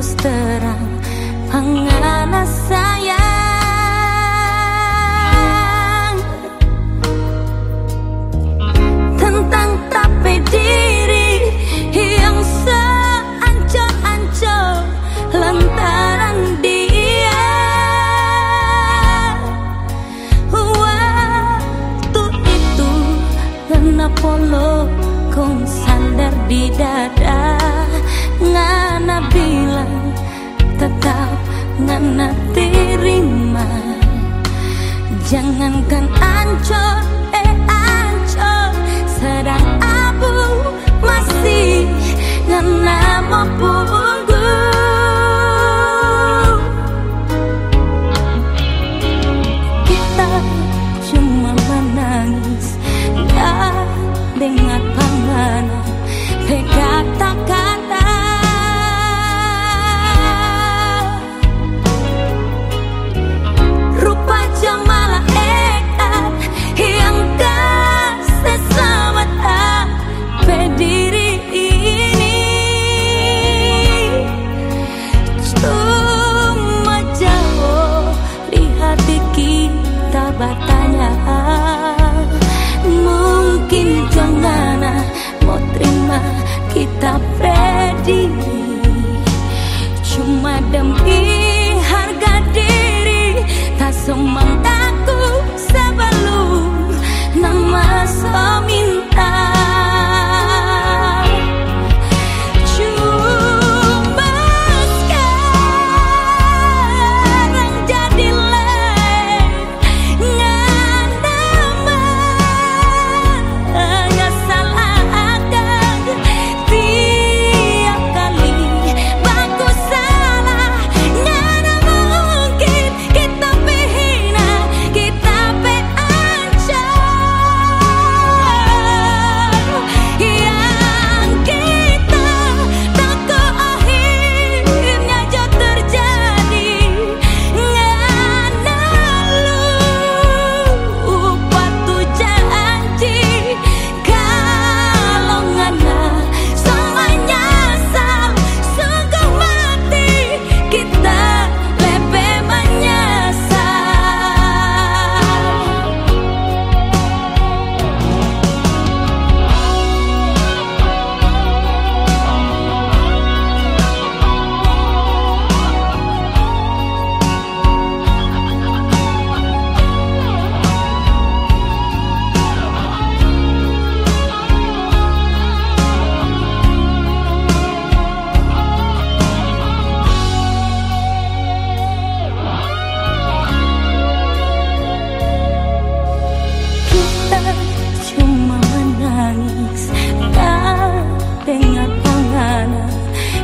terus terang panganas sayang. Tentang tapi diri yang seancur-ancur Lantaran dia. Waktu itu kenapa lo kong sandar di dada ngana bilang tetap ngana terima. Jangan like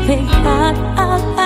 Hey, I, I, I.